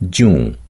june